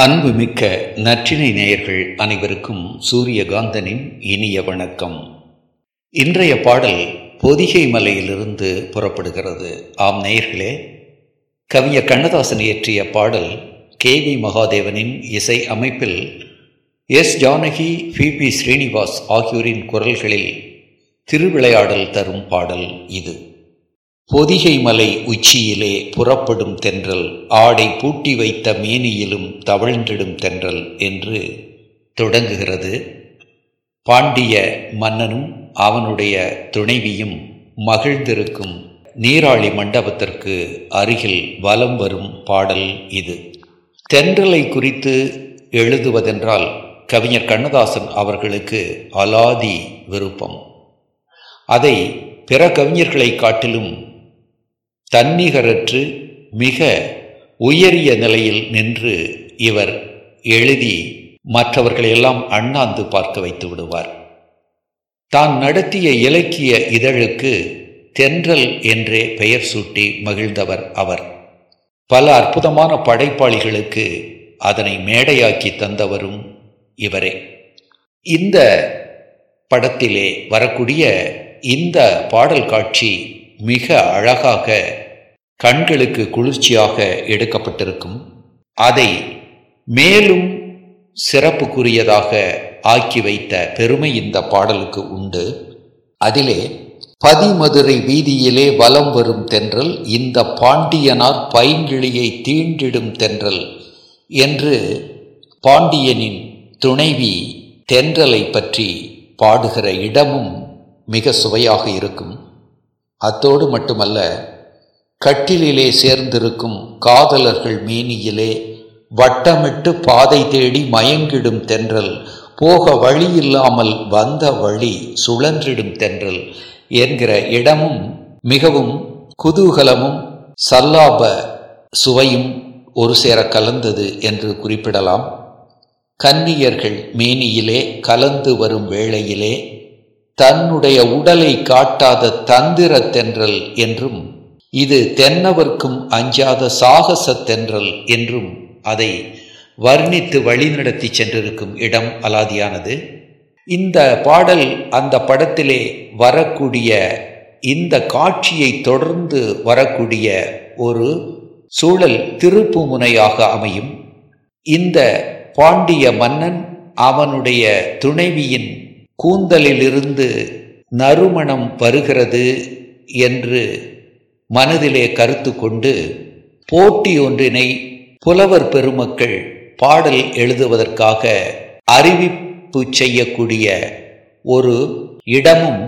அன்புமிக்க நற்றினை நேயர்கள் அனைவருக்கும் சூரியகாந்தனின் இனிய வணக்கம். இன்றைய பாடல் பொதிகை மலையிலிருந்து புறப்படுகிறது. ஆம் நேயர்களே கவிஞர் கண்ணதாசன் இயற்றிய பாடல் கே வி மகாதேவனின் இசை அமைப்பில் S Janaki B B Srinivas ஆகியோரின் குரல்களில் திருவிளையாடல் தரும் பாடல் இது. பொதிகை மலை உச்சியிலே புறப்படும் தென்றல் ஆடை பூட்டி வைத்த மேனியிலும் தவழ்ந்திடும் தென்றல் என்று தொடங்குகிறது. பாண்டிய மன்னனும் அவனுடைய துணைவியும் மகிழ்ந்திருக்கும் நீராளி மண்டபத்திற்கு அருகில் வலம் வரும் பாடல் இது. தென்றலை குறித்து எழுதுவதென்றால் கவிஞர் கண்ணதாசன் அவர்களுக்கு அலாதி விருப்பம். அதை பிற கவிஞர்களை காட்டிலும் தன்னிகரற்று மிக உயரிய நிலையில் நின்று இவர் எழுதி மற்றவர்களையெல்லாம் அண்ணாந்து பார்க்க வைத்து விடுவார். தான் நடத்திய இலக்கிய இதழுக்கு தென்றல் என்றே பெயர் சூட்டி மகிழ்ந்தவர் அவர். பல அற்புதமான படைப்பாளிகளுக்கு அதனை மேடையாக்கி தந்தவரும் இவரே. இந்த படத்திலே வரக்கூடிய இந்த பாடல் காட்சி மிக அழகாக கண்களுக்கு குளிர்ச்சியாக எடுக்கப்பட்டிருக்கும். அதை மேலும் சிறப்புக்குரியதாக ஆக்கி வைத்த பெருமை இந்த பாடலுக்கு உண்டு. அதிலே பதிமதுரை வீதியிலே வலம் வரும் தென்றல் இந்த பாண்டியனார் பைங்கிழியை தீண்டிடும் தென்றல் என்று பாண்டியனின் துணைவி தென்றலை பற்றி பாடுகிற இடமும் மிக சுவையாக இருக்கும். அத்தோடு மட்டுமல்ல கட்டிலே சேர்ந்திருக்கும் காதலர்கள் மேனியிலே வட்டமிட்டு பாதை தேடி மயங்கிடும் தென்றல் போக வழி இல்லாமல் வந்த வழி சுழன்றிடும் தென்றல் என்கிற இடமும் மிகவும் குதூகலமும் சல்லாப சுவையும் ஒரு சேர கலந்தது என்று குறிப்பிடலாம். கன்னியர்கள் மேனியிலே கலந்து வரும் வேளையிலே தன்னுடைய உடலை காட்டாத தந்திர தென்றல் என்றும் இது தென்னவர்க்கும் அஞ்சாத சாகச தென்றல் என்றும் அதை வர்ணித்து வழிநடத்தி சென்றிருக்கும் இடம் அலாதியானது. இந்த பாடல் அந்த படத்திலே வரக்கூடிய இந்த காட்சியை தொடர்ந்து வரக்கூடிய ஒரு சூழல் திருப்பு முனையாக அமையும். இந்த பாண்டிய மன்னன் அவனுடைய துணைவியின் கூந்தலிலிருந்து நறுமணம் வருகிறது என்று மனதிலே கருத்து கொண்டு போட்டி ஒன்றினை புலவர் பெருமக்கள் பாடல் எழுதுவதற்காக அறிவிப்பு செய்யக்கூடிய ஒரு இடமும்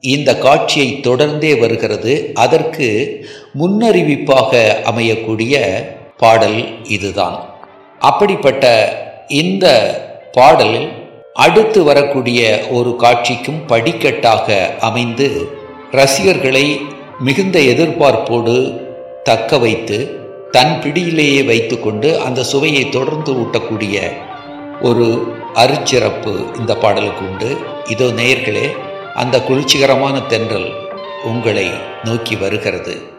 இந்த காட்சியை தொடர்ந்தே வருகிறது. அதற்கு முன்னறிவிப்பாக அமையக்கூடிய பாடல் இதுதான். அப்படிப்பட்ட இந்த பாடல் அடுத்து வரக்கூடிய ஒரு காட்சிக்கும் படிக்கட்டாக அமைந்து ரசிகர்களை மிகுந்த எதிர்பார்ப்போடு தக்க வைத்து தன் பிடியிலேயே வைத்துக்கொண்டு அந்த சுவையை தொடர்ந்து ஊட்டக்கூடிய ஒரு அருச்சிறப்பு இந்த பாடலுக்கு உண்டு. இதோ நேயர்களே அந்த குளிர்ச்சிகரமான தென்றல் உங்களை நோக்கி வருகிறது.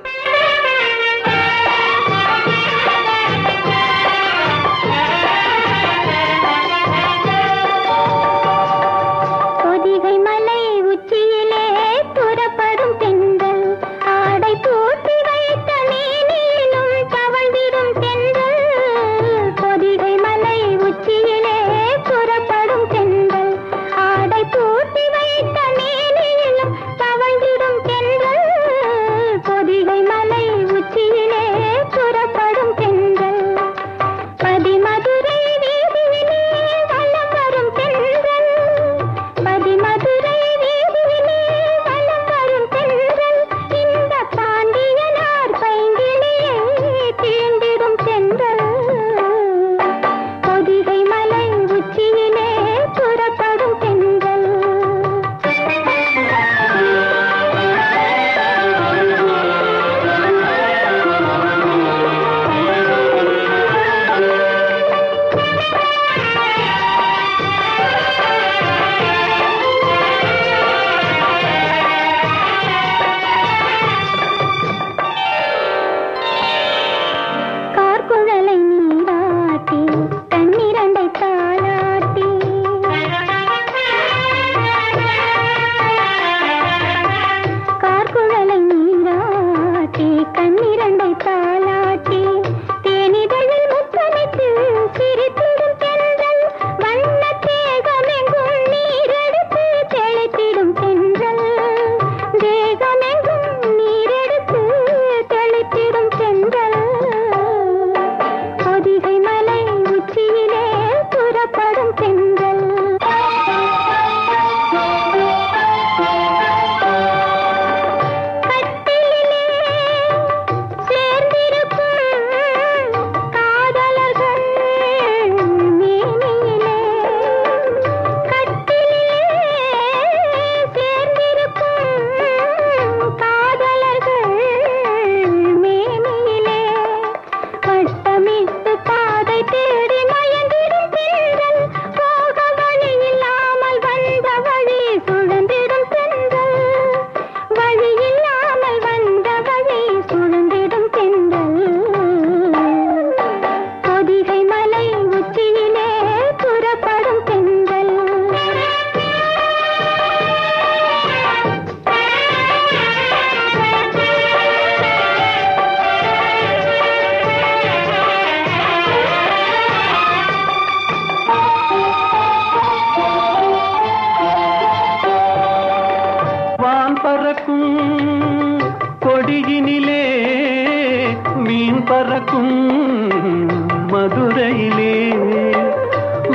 பறக்கும் மதுரையிலே.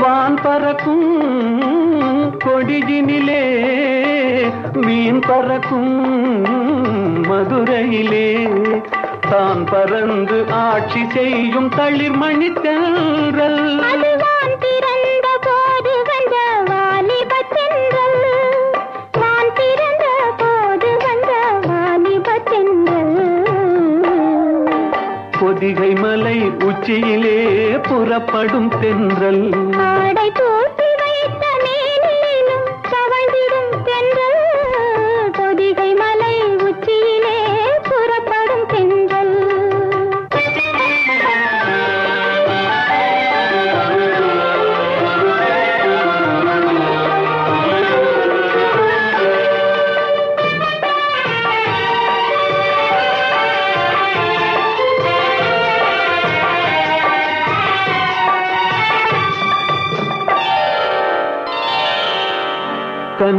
வான் பறக்கும் கொடியினிலே மீன் பறக்கும் மதுரையிலே. தான் பறந்து ஆட்சி செய்யும் தளிர்மணித்தல் பொதிகை மலை உச்சியிலே புறப்படும் தென்றல்.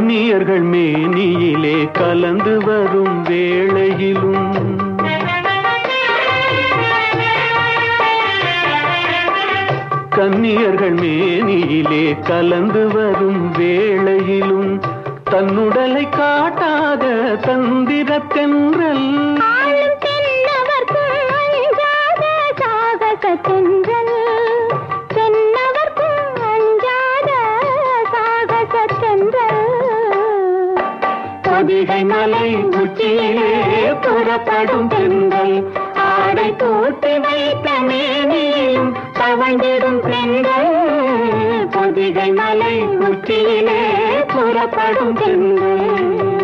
கன்னியர்கள் மேனியிலே கலந்து வரும் வேளையிலும். கன்னியர்கள் மேனியிலே கலந்து வரும் வேளையிலும். தன்னுடலை காட்டாத தந்திரத்தென் புறப்படும் பெண்கள். ஆடை தூட்டி வைத்த மேனியும் தவழ்ந்திடும் பெண்கள். பொதிகை மலை உச்சியிலே புறப்படும் பெண்கள்.